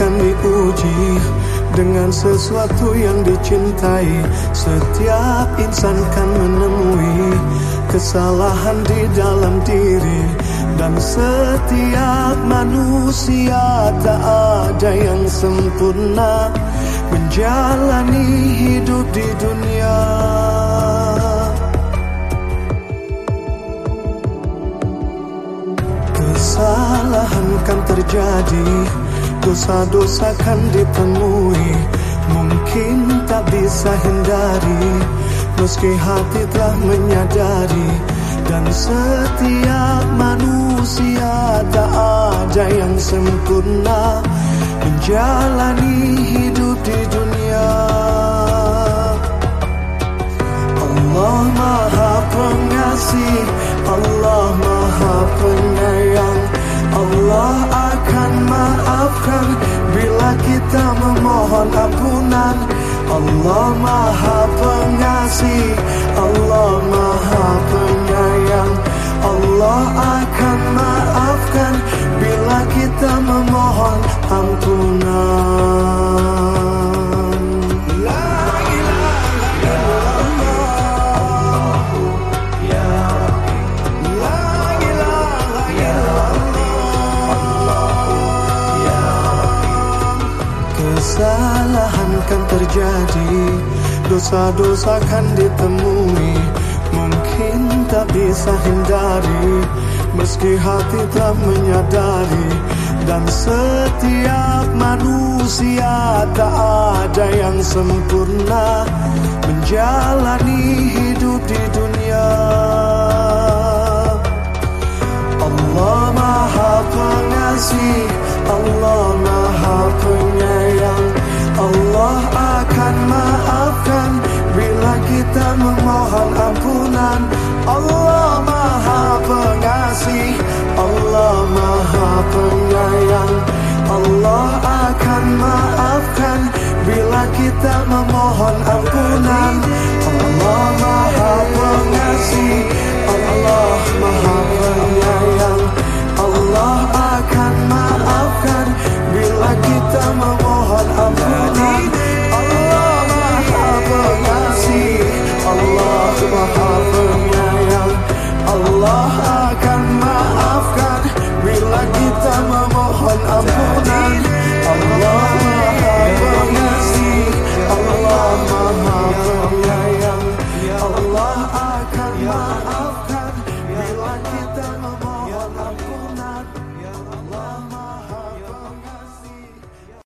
akan diuji dengan sesuatu yang dicintai. Setiap insan kan menemui kesalahan di dalam diri. Dan setiap manusia tak ada yang sempurna Menjalani hidup di dunia Kesalahan kan terjadi. Dosa-dosa kan ditemui Mungkin tak bisa hindari. Meski hati telah menyadari. Dan setiap manusia tak ada yang sempurna. Menjalani hidup di dunia. Allah maha pengasih. Allah maha penyayang memohon ampunan. Allah maha pengasih Allah maha penyayang. Allah akan maafkan Bila kita memohon ampunan Kesalahan kan terjadi. Dosa-dosa kan ditemui Mungkin tak bisa hindari. Meski hati tak menyadari Dan setiap manusia tak ada yang sempurna Menjalani hidup di dunia. Allah maha pengasih Allah maha Allah akan maafkan Bila kita memohon ampunan Kita ngomong